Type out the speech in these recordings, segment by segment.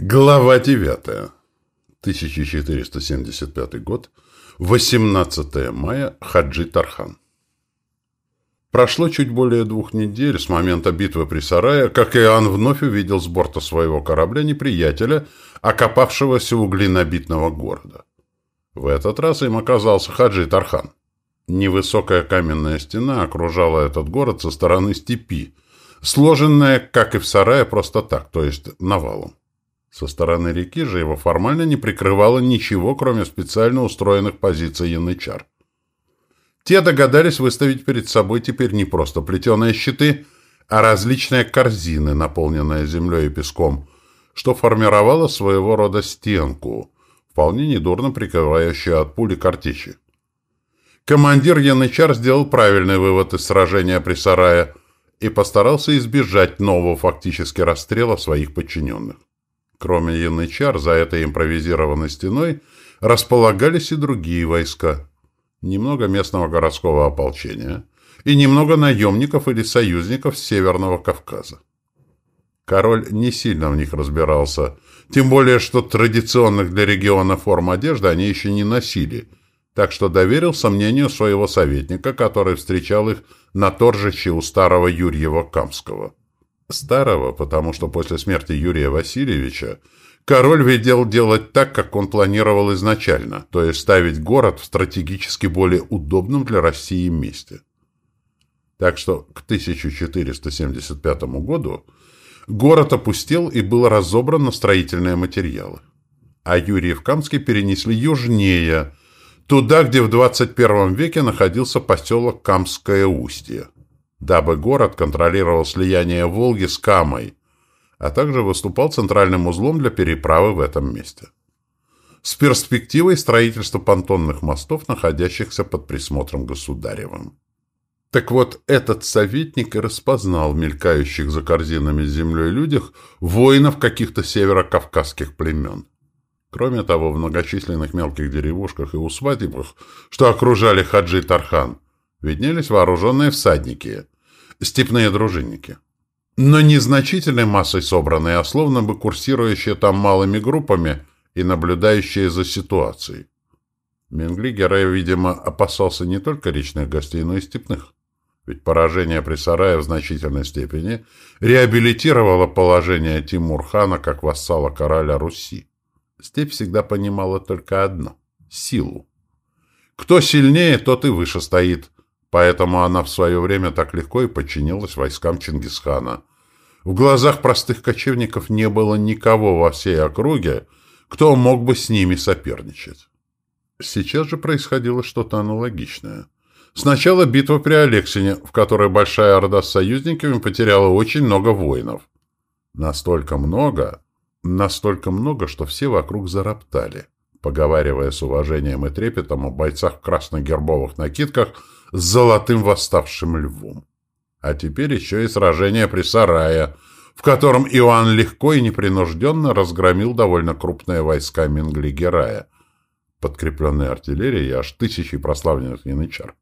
Глава 9. 1475 год. 18 мая. Хаджи Тархан. Прошло чуть более двух недель с момента битвы при Сарае, как Иоанн вновь увидел с борта своего корабля неприятеля, окопавшегося у глинобитного города. В этот раз им оказался Хаджи Тархан. Невысокая каменная стена окружала этот город со стороны степи, сложенная, как и в Сарае, просто так, то есть навалом. Со стороны реки же его формально не прикрывало ничего, кроме специально устроенных позиций янычар. Те догадались выставить перед собой теперь не просто плетеные щиты, а различные корзины, наполненные землей и песком, что формировало своего рода стенку, вполне недурно прикрывающую от пули картечи. Командир Янычар сделал правильный вывод из сражения при Сарае и постарался избежать нового фактически расстрела своих подчиненных. Кроме янычар, за этой импровизированной стеной располагались и другие войска. Немного местного городского ополчения и немного наемников или союзников Северного Кавказа. Король не сильно в них разбирался, тем более, что традиционных для региона форм одежды они еще не носили, так что доверил сомнению своего советника, который встречал их на торжище у старого Юрьева Камского. Старого, потому что после смерти Юрия Васильевича король велел делать так, как он планировал изначально, то есть ставить город в стратегически более удобном для России месте. Так что к 1475 году город опустел и был разобран на строительные материалы. А Юрьев-Камский перенесли южнее, туда, где в 21 веке находился поселок Камское Устье дабы город контролировал слияние Волги с Камой, а также выступал центральным узлом для переправы в этом месте. С перспективой строительства понтонных мостов, находящихся под присмотром государевым. Так вот, этот советник и распознал в мелькающих за корзинами с землей людях воинов каких-то северокавказских племен. Кроме того, в многочисленных мелких деревушках и усвадебах, что окружали Хаджи Тархан, виднелись вооруженные всадники, степные дружинники. Но не значительной массой собранные, а словно бы курсирующие там малыми группами и наблюдающие за ситуацией. Менгли Герай, видимо, опасался не только речных гостей, но и степных. Ведь поражение при Сарае в значительной степени реабилитировало положение Тимур-хана как вассала короля Руси. Степь всегда понимала только одно — силу. Кто сильнее, тот и выше стоит, Поэтому она в свое время так легко и подчинилась войскам Чингисхана. В глазах простых кочевников не было никого во всей округе, кто мог бы с ними соперничать. Сейчас же происходило что-то аналогичное. Сначала битва при Алексине, в которой Большая Орда с союзниками потеряла очень много воинов. Настолько много, настолько много, что все вокруг зароптали, поговаривая с уважением и трепетом о бойцах в красно-гербовых накидках – с золотым восставшим львом. А теперь еще и сражение при Сарае, в котором Иоанн легко и непринужденно разгромил довольно крупные войска Менгли-Герая, подкрепленные артиллерией аж тысячи прославленных янычар.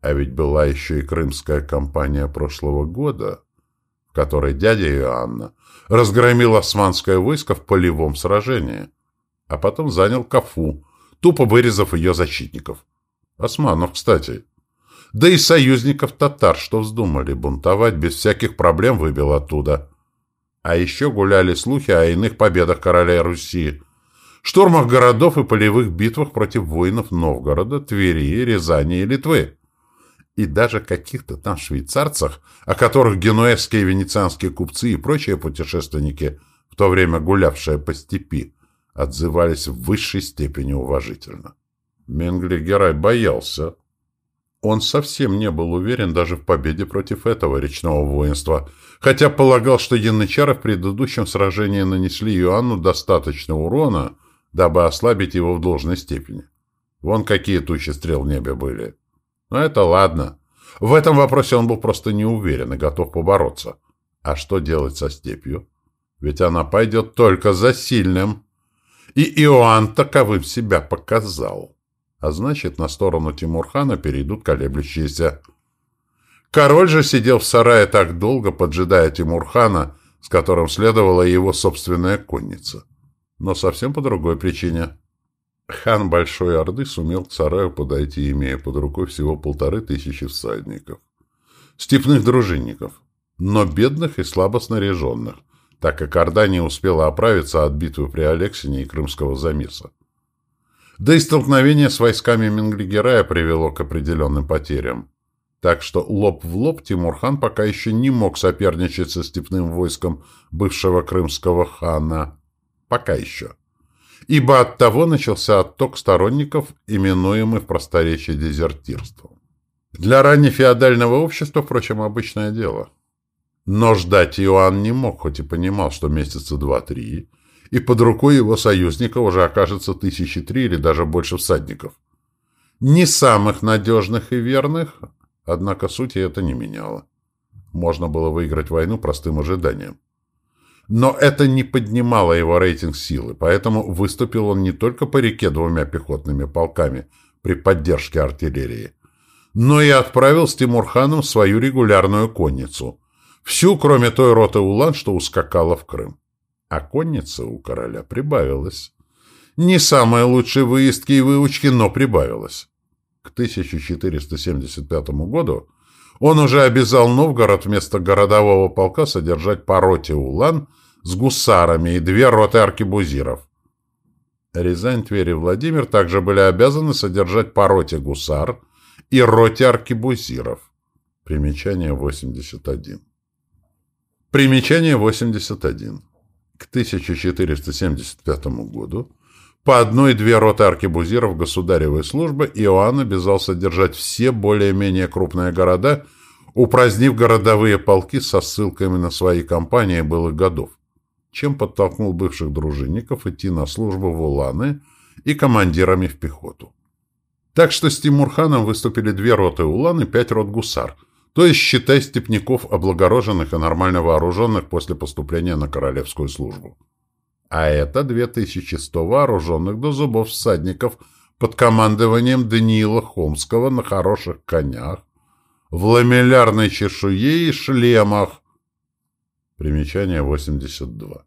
А ведь была еще и крымская кампания прошлого года, в которой дядя Иоанна разгромил османское войско в полевом сражении, а потом занял Кафу, тупо вырезав ее защитников. Османов, кстати да и союзников татар, что вздумали бунтовать, без всяких проблем выбил оттуда. А еще гуляли слухи о иных победах короля Руси, штурмах городов и полевых битвах против воинов Новгорода, Твери, Рязани и Литвы. И даже каких-то там швейцарцах, о которых генуэзские и венецианские купцы и прочие путешественники, в то время гулявшие по степи, отзывались в высшей степени уважительно. Менгли Герай боялся, он совсем не был уверен даже в победе против этого речного воинства, хотя полагал, что янычары в предыдущем сражении нанесли Иоанну достаточно урона, дабы ослабить его в должной степени. Вон какие тучи стрел в небе были. Но это ладно. В этом вопросе он был просто не уверен и готов побороться. А что делать со степью? Ведь она пойдет только за сильным. И Иоанн таковым себя показал а значит, на сторону Тимурхана перейдут колеблющиеся. Король же сидел в сарае так долго, поджидая Тимурхана, с которым следовала его собственная конница. Но совсем по другой причине. Хан Большой Орды сумел к сараю подойти, имея под рукой всего полторы тысячи всадников. Степных дружинников, но бедных и слабо снаряженных, так как Орда не успела оправиться от битвы при Алексине и Крымского замеса. Да и столкновение с войсками Менглигерая привело к определенным потерям. Так что лоб в лоб Тимурхан пока еще не мог соперничать со степным войском бывшего крымского хана. Пока еще. Ибо от того начался отток сторонников, именуемый в просторечии дезертирством. Для раннефеодального общества, впрочем, обычное дело. Но ждать Иоанн не мог, хоть и понимал, что месяца два-три, и под рукой его союзника уже окажется тысячи три или даже больше всадников. Не самых надежных и верных, однако сути это не меняло. Можно было выиграть войну простым ожиданием. Но это не поднимало его рейтинг силы, поэтому выступил он не только по реке двумя пехотными полками при поддержке артиллерии, но и отправил с Тимурханом свою регулярную конницу, всю, кроме той роты улан, что ускакала в Крым. А конница у короля прибавилась. Не самые лучшие выездки и выучки, но прибавилась. К 1475 году он уже обязал Новгород вместо городового полка содержать по роте улан с гусарами и две роты аркебузиров. Рязань, Тверь и Владимир также были обязаны содержать по роте гусар и роте аркебузиров. Примечание 81. Примечание 81. К 1475 году по одной-две роты аркебузиров государевой службы Иоанн обязал содержать все более-менее крупные города, упразднив городовые полки со ссылками на свои компании былых годов, чем подтолкнул бывших дружинников идти на службу в Уланы и командирами в пехоту. Так что с Тимурханом выступили две роты Улан и пять рот гусар, то есть, считай, степняков, облагороженных и нормально вооруженных после поступления на королевскую службу а это 2100 вооруженных до зубов всадников под командованием Даниила Хомского на хороших конях, в ламеллярной чешуе и шлемах. Примечание 82.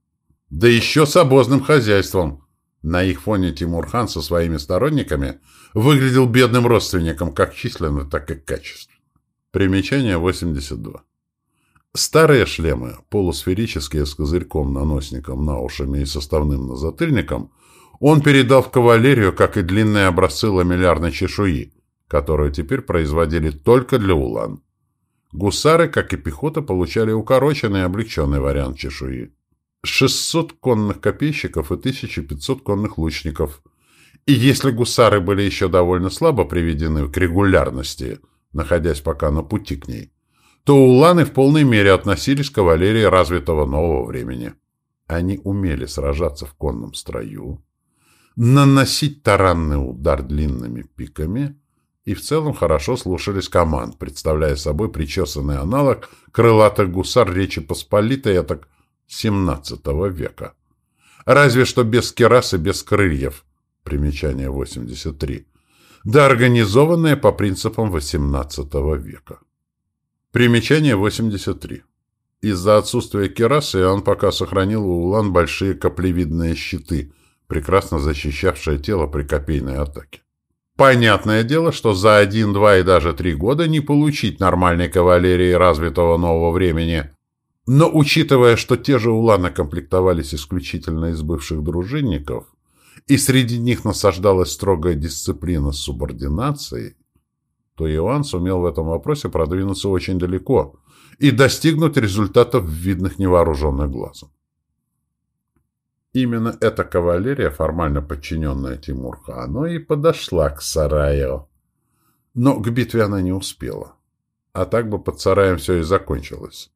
Да еще с обозным хозяйством. На их фоне Тимурхан со своими сторонниками выглядел бедным родственником как численно, так и качественно. Примечание 82. Старые шлемы, полусферические с козырьком-наносником на ушами и составным назатыльником, он передал в кавалерию, как и длинные образцы ламеллярной чешуи, которую теперь производили только для улан. Гусары, как и пехота, получали укороченный и облегченный вариант чешуи. 600 конных копейщиков и 1500 конных лучников. И если гусары были еще довольно слабо приведены к регулярности, находясь пока на пути к ней, то уланы в полной мере относились к кавалерии развитого нового времени. Они умели сражаться в конном строю, наносить таранный удар длинными пиками и в целом хорошо слушались команд, представляя собой причесанный аналог крылатых гусар Речи Посполитой так XVII века. Разве что без керас без крыльев, примечание 83, да организованные по принципам XVIII века. Примечание 83. Из-за отсутствия керасы он пока сохранил у улан большие каплевидные щиты, прекрасно защищавшие тело при копейной атаке. Понятное дело, что за один, два и даже три года не получить нормальной кавалерии развитого нового времени. Но учитывая, что те же уланы комплектовались исключительно из бывших дружинников, и среди них насаждалась строгая дисциплина с субординацией, то Иоанн сумел в этом вопросе продвинуться очень далеко и достигнуть результатов, видных невооруженным глазом. Именно эта кавалерия, формально подчиненная Тимурхану, и подошла к сараю. Но к битве она не успела. А так бы под сараем все и закончилось.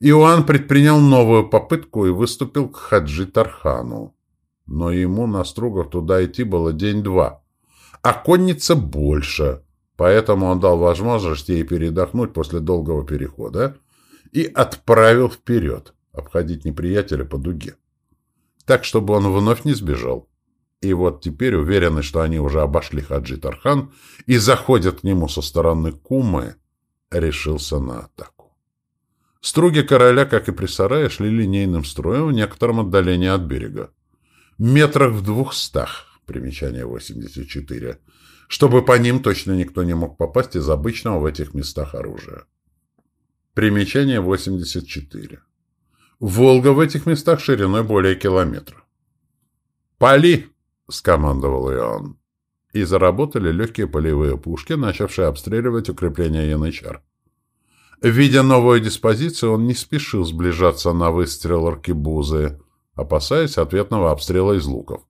Иоанн предпринял новую попытку и выступил к Хаджи Тархану. Но ему на стругах туда идти было день-два. А конница больше — Поэтому он дал возможность ей передохнуть после долгого перехода и отправил вперед, обходить неприятеля по дуге. Так, чтобы он вновь не сбежал. И вот теперь, уверенный, что они уже обошли Хаджи Тархан и заходят к нему со стороны Кумы, решился на атаку. Струги короля, как и при сарае, шли линейным строем в некотором отдалении от берега. Метрах в двухстах, примечание 84, чтобы по ним точно никто не мог попасть из обычного в этих местах оружия. Примечание 84. Волга в этих местах шириной более километра. «Пали!» — скомандовал Иоанн. И заработали легкие полевые пушки, начавшие обстреливать укрепления Янычар. Видя новую диспозицию, он не спешил сближаться на выстрел аркебузы, опасаясь ответного обстрела из луков.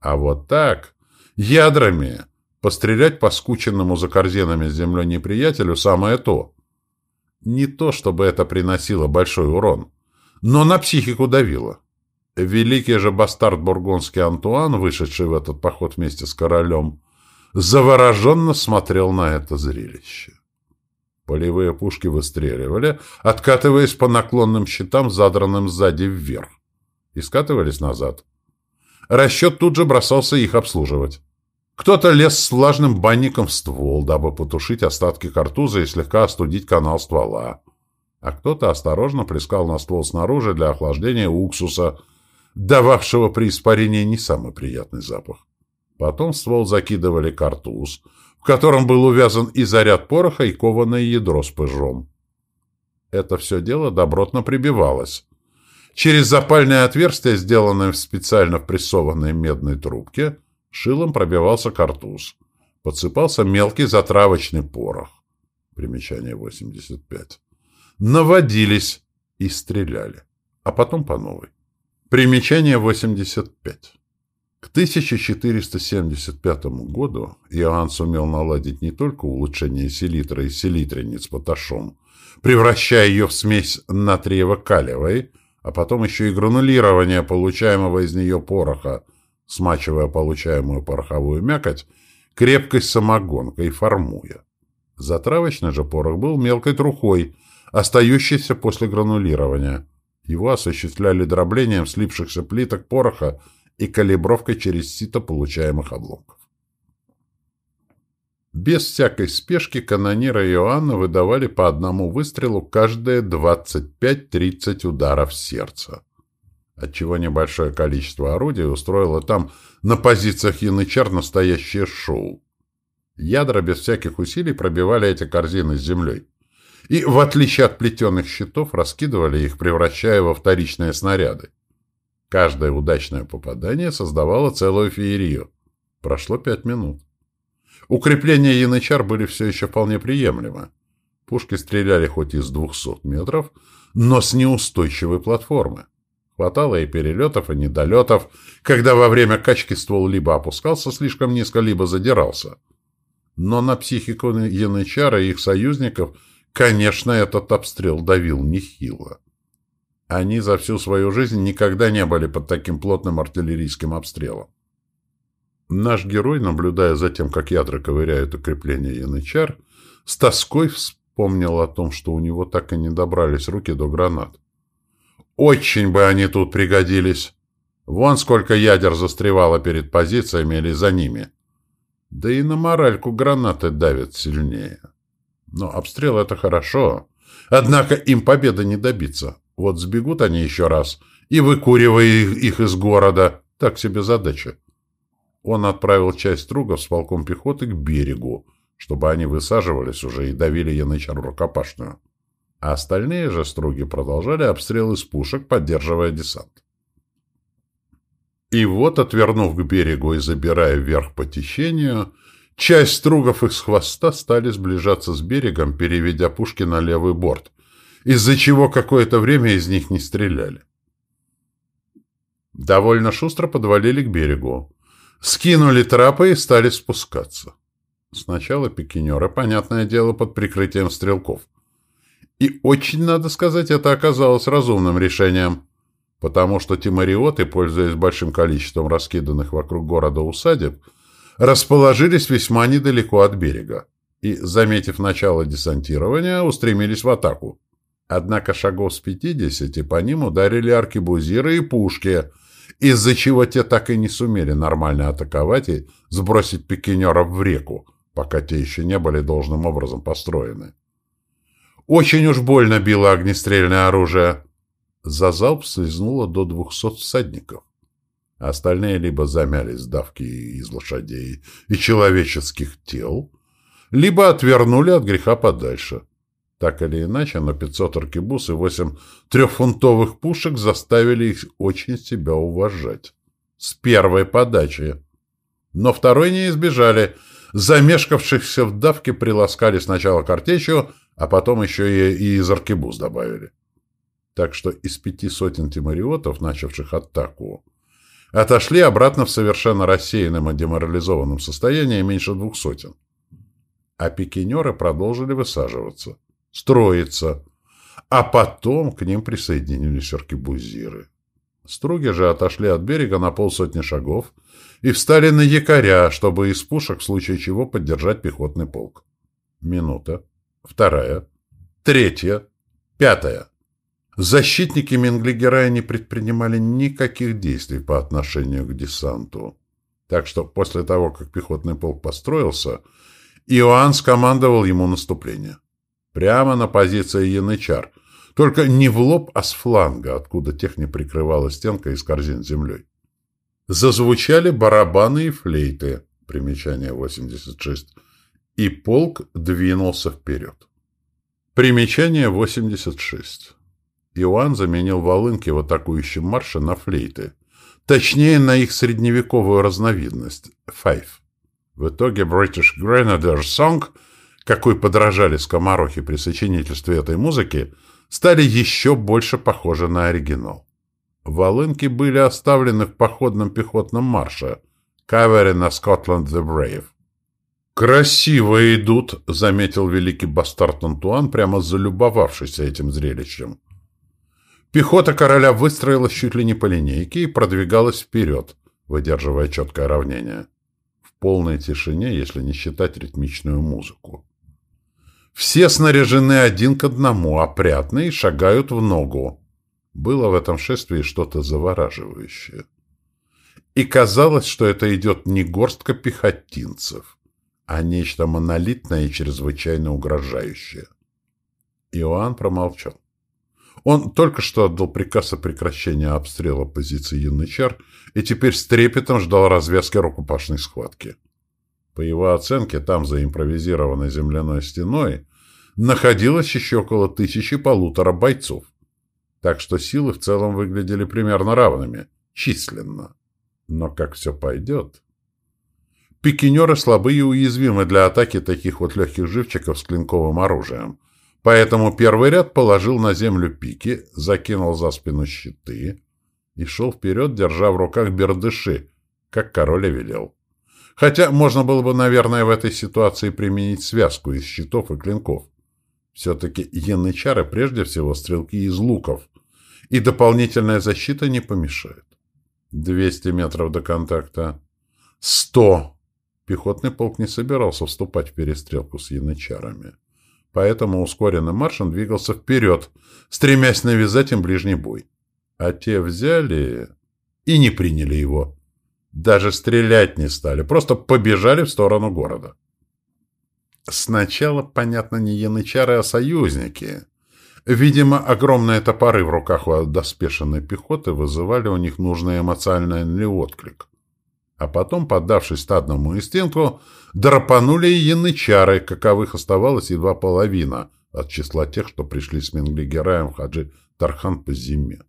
А вот так, ядрами, пострелять по скученному за корзинами с землей неприятелю самое то. Не то, чтобы это приносило большой урон, но на психику давило. Великий же бастард бургундский Антуан, вышедший в этот поход вместе с королем, завороженно смотрел на это зрелище. Полевые пушки выстреливали, откатываясь по наклонным щитам, задранным сзади вверх, и скатывались назад. Расчет тут же бросался их обслуживать. Кто-то лез с влажным банником в ствол, дабы потушить остатки картуза и слегка остудить канал ствола. А кто-то осторожно плескал на ствол снаружи для охлаждения уксуса, дававшего при испарении не самый приятный запах. Потом в ствол закидывали картуз — в котором был увязан и заряд пороха, и кованое ядро с пыжом. Это все дело добротно прибивалось. Через запальное отверстие, сделанное в специально прессованной медной трубке, шилом пробивался картуз. Подсыпался мелкий затравочный порох. Примечание 85. Наводились и стреляли. А потом по новой. Примечание 85. К 1475 году Иоанн сумел наладить не только улучшение селитры и селитренниц поташом, превращая ее в смесь натриево-калиевой, а потом еще и гранулирование получаемого из нее пороха, смачивая получаемую пороховую мякоть, крепкой самогонкой, формуя. Затравочный же порох был мелкой трухой, остающейся после гранулирования. Его осуществляли дроблением слипшихся плиток пороха и калибровкой через сито получаемых обломков. Без всякой спешки канонира Иоанна выдавали по одному выстрелу каждые 25-30 ударов сердца, отчего небольшое количество орудий устроило там на позициях янычар настоящее шоу. Ядра без всяких усилий пробивали эти корзины с землей и, в отличие от плетеных щитов, раскидывали их, превращая во вторичные снаряды. Каждое удачное попадание создавало целую феерию. Прошло пять минут. Укрепления янычар были все еще вполне приемлемы. Пушки стреляли хоть из двухсот метров, но с неустойчивой платформы. Хватало и перелетов, и недолетов, когда во время качки ствол либо опускался слишком низко, либо задирался. Но на психику янычара и их союзников, конечно, этот обстрел давил нехило. Они за всю свою жизнь никогда не были под таким плотным артиллерийским обстрелом. Наш герой, наблюдая за тем, как ядра ковыряют укрепление янычар, с тоской вспомнил о том, что у него так и не добрались руки до гранат. Очень бы они тут пригодились! Вон сколько ядер застревало перед позициями или за ними. Да и на моральку гранаты давят сильнее. Но обстрел — это хорошо. Однако им победы не добиться. Вот сбегут они еще раз, и выкуривая их из города, так себе задача. Он отправил часть стругов с полком пехоты к берегу, чтобы они высаживались уже и давили янычар рукопашную. А остальные же струги продолжали обстрел из пушек, поддерживая десант. И вот, отвернув к берегу и забирая вверх по течению, часть стругов их с хвоста стали сближаться с берегом, переведя пушки на левый борт, из-за чего какое-то время из них не стреляли. Довольно шустро подвалили к берегу. Скинули трапы и стали спускаться. Сначала пикинеры, понятное дело, под прикрытием стрелков. И очень, надо сказать, это оказалось разумным решением, потому что тимариоты, пользуясь большим количеством раскиданных вокруг города усадеб, расположились весьма недалеко от берега и, заметив начало десантирования, устремились в атаку. Однако шагов с пятидесяти по ним ударили аркебузиры и пушки, из-за чего те так и не сумели нормально атаковать и сбросить пикинеров в реку, пока те еще не были должным образом построены. Очень уж больно било огнестрельное оружие. За залп слезнуло до двухсот всадников. Остальные либо замялись давки из лошадей и человеческих тел, либо отвернули от греха подальше. Так или иначе, но 500 аркебуз и 8 трехфунтовых пушек заставили их очень себя уважать. С первой подачи. Но второй не избежали. Замешкавшихся в давке приласкали сначала картечью, а потом еще и, и из аркебуз добавили. Так что из пяти сотен тимариотов, начавших атаку, отошли обратно в совершенно рассеянном и деморализованном состоянии меньше двух сотен. А пикинеры продолжили высаживаться строиться. А потом к ним присоединились аркебузиры. Струги же отошли от берега на полсотни шагов и встали на якоря, чтобы из пушек в случае чего поддержать пехотный полк. Минута. Вторая. Третья. Пятая. Защитники Менглигерая не предпринимали никаких действий по отношению к десанту. Так что после того, как пехотный полк построился, Иоанн скомандовал ему наступление. Прямо на позиции янычар. Только не в лоб, а с фланга, откуда техни прикрывала стенка из корзин землей. Зазвучали барабаны и флейты. Примечание 86. И полк двинулся вперед. Примечание 86. Иоанн заменил волынки в атакующем марше на флейты. Точнее, на их средневековую разновидность – файф. В итоге British Grenadier Song – какой подражали скоморохи при сочинительстве этой музыки, стали еще больше похожи на оригинал. Волынки были оставлены в походном пехотном марше «Кавери на Scotland the Brave». «Красиво идут», — заметил великий бастард Антуан, прямо залюбовавшийся этим зрелищем. Пехота короля выстроилась чуть ли не по линейке и продвигалась вперед, выдерживая четкое равнение. В полной тишине, если не считать ритмичную музыку. Все снаряжены один к одному, опрятно и шагают в ногу. Было в этом шествии что-то завораживающее. И казалось, что это идет не горстка пехотинцев, а нечто монолитное и чрезвычайно угрожающее. Иоанн промолчал. Он только что отдал приказ о прекращении обстрела позиции янычар и теперь с трепетом ждал развязки рукопашной схватки. По его оценке, там, за импровизированной земляной стеной, находилось еще около тысячи-полутора бойцов. Так что силы в целом выглядели примерно равными, численно. Но как все пойдет... Пикинеры слабы и уязвимы для атаки таких вот легких живчиков с клинковым оружием. Поэтому первый ряд положил на землю пики, закинул за спину щиты и шел вперед, держа в руках бердыши, как король велел. Хотя можно было бы, наверное, в этой ситуации применить связку из щитов и клинков. Все-таки янычары прежде всего стрелки из луков, и дополнительная защита не помешает. 200 метров до контакта. 100! Пехотный полк не собирался вступать в перестрелку с янычарами. Поэтому ускоренным маршем двигался вперед, стремясь навязать им ближний бой. А те взяли и не приняли его. Даже стрелять не стали, просто побежали в сторону города. Сначала, понятно, не янычары, а союзники. Видимо, огромные топоры в руках у доспешенной пехоты вызывали у них нужный эмоциональный отклик. А потом, поддавшись стадному инстинкту, драпанули и янычары, каковых оставалось едва половина от числа тех, что пришли с Менглигераем Хаджи Тархан по зиме.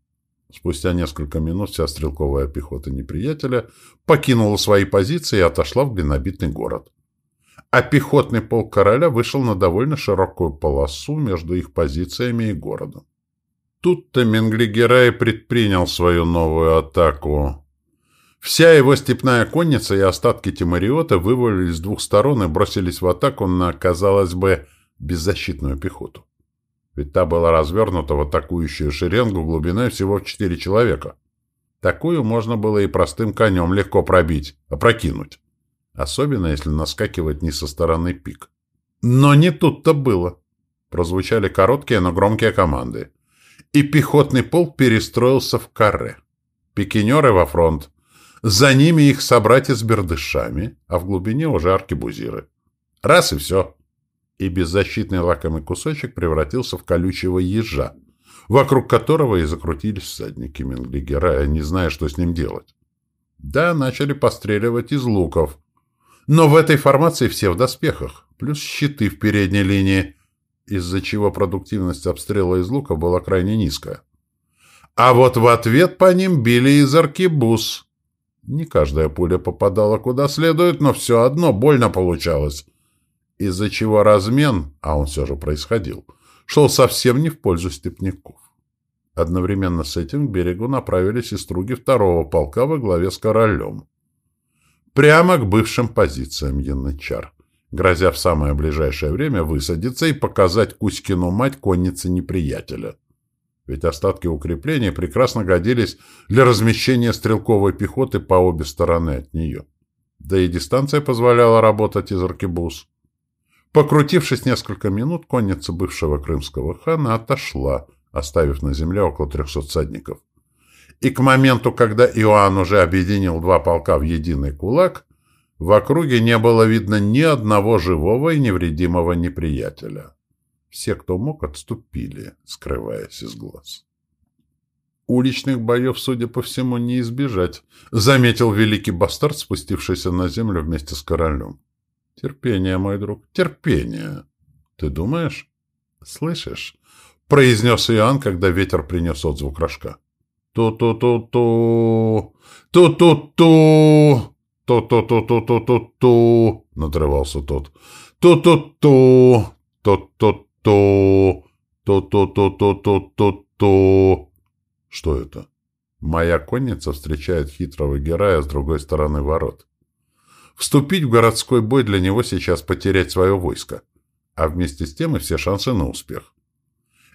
Спустя несколько минут вся стрелковая пехота неприятеля покинула свои позиции и отошла в глинобитный город. А пехотный полк короля вышел на довольно широкую полосу между их позициями и городом. Тут-то Менглигерай предпринял свою новую атаку. Вся его степная конница и остатки Тимариота вывалились с двух сторон и бросились в атаку на, казалось бы, беззащитную пехоту ведь та была развернута в атакующую шеренгу глубиной всего в четыре человека. Такую можно было и простым конем легко пробить, опрокинуть. Особенно, если наскакивать не со стороны пик. Но не тут-то было. Прозвучали короткие, но громкие команды. И пехотный полк перестроился в каре. Пикинеры во фронт. За ними их собратья с бердышами, а в глубине уже аркебузиры. Раз и все. И беззащитный лакомый кусочек превратился в колючего ежа, вокруг которого и закрутились всадники Менглигера, не зная, что с ним делать. Да, начали постреливать из луков. Но в этой формации все в доспехах, плюс щиты в передней линии, из-за чего продуктивность обстрела из лука была крайне низкая. А вот в ответ по ним били из аркебуз. Не каждая пуля попадала куда следует, но все одно больно получалось. Из-за чего размен, а он все же происходил, шел совсем не в пользу степняков. Одновременно с этим к берегу направились и струги второго полка во главе с королем. Прямо к бывшим позициям янычар, грозя в самое ближайшее время высадиться и показать Кузькину мать конницы неприятеля ведь остатки укреплений прекрасно годились для размещения стрелковой пехоты по обе стороны от нее. Да и дистанция позволяла работать из аркебуз. Покрутившись несколько минут, конница бывшего крымского хана отошла, оставив на земле около трехсот всадников. И к моменту, когда Иоанн уже объединил два полка в единый кулак, в округе не было видно ни одного живого и невредимого неприятеля. Все, кто мог, отступили, скрываясь из глаз. «Уличных боев, судя по всему, не избежать», — заметил великий бастард, спустившийся на землю вместе с королем. «Терпение, мой друг, терпение. Ты думаешь? Слышишь?» — произнес Иоанн, когда ветер принес отзвук рожка. «Ту-ту-ту-ту! Ту-ту-ту! Ту-ту-ту-ту-ту-ту-ту!» — надрывался тот. «Ту-ту-ту! Ту-ту-ту! Ту-ту-ту-ту-ту-ту-ту!» «Что это?» Моя конница встречает хитрого героя с другой стороны ворот. Вступить в городской бой для него сейчас потерять свое войско, а вместе с тем и все шансы на успех.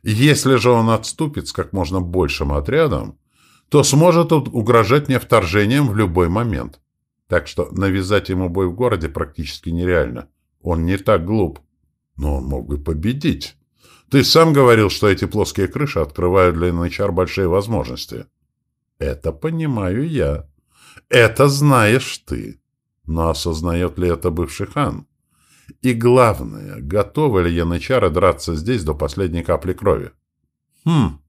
Если же он отступит с как можно большим отрядом, то сможет угрожать мне вторжением в любой момент. Так что навязать ему бой в городе практически нереально. Он не так глуп. Но он мог бы победить. Ты сам говорил, что эти плоские крыши открывают для НХР большие возможности. Это понимаю я. Это знаешь ты. Но осознает ли это бывший хан? И главное, готовы ли янычары драться здесь до последней капли крови? Хм,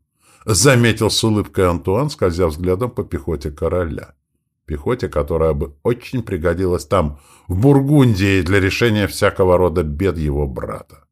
заметил с улыбкой Антуан, скользя взглядом по пехоте короля. Пехоте, которая бы очень пригодилась там, в Бургундии, для решения всякого рода бед его брата.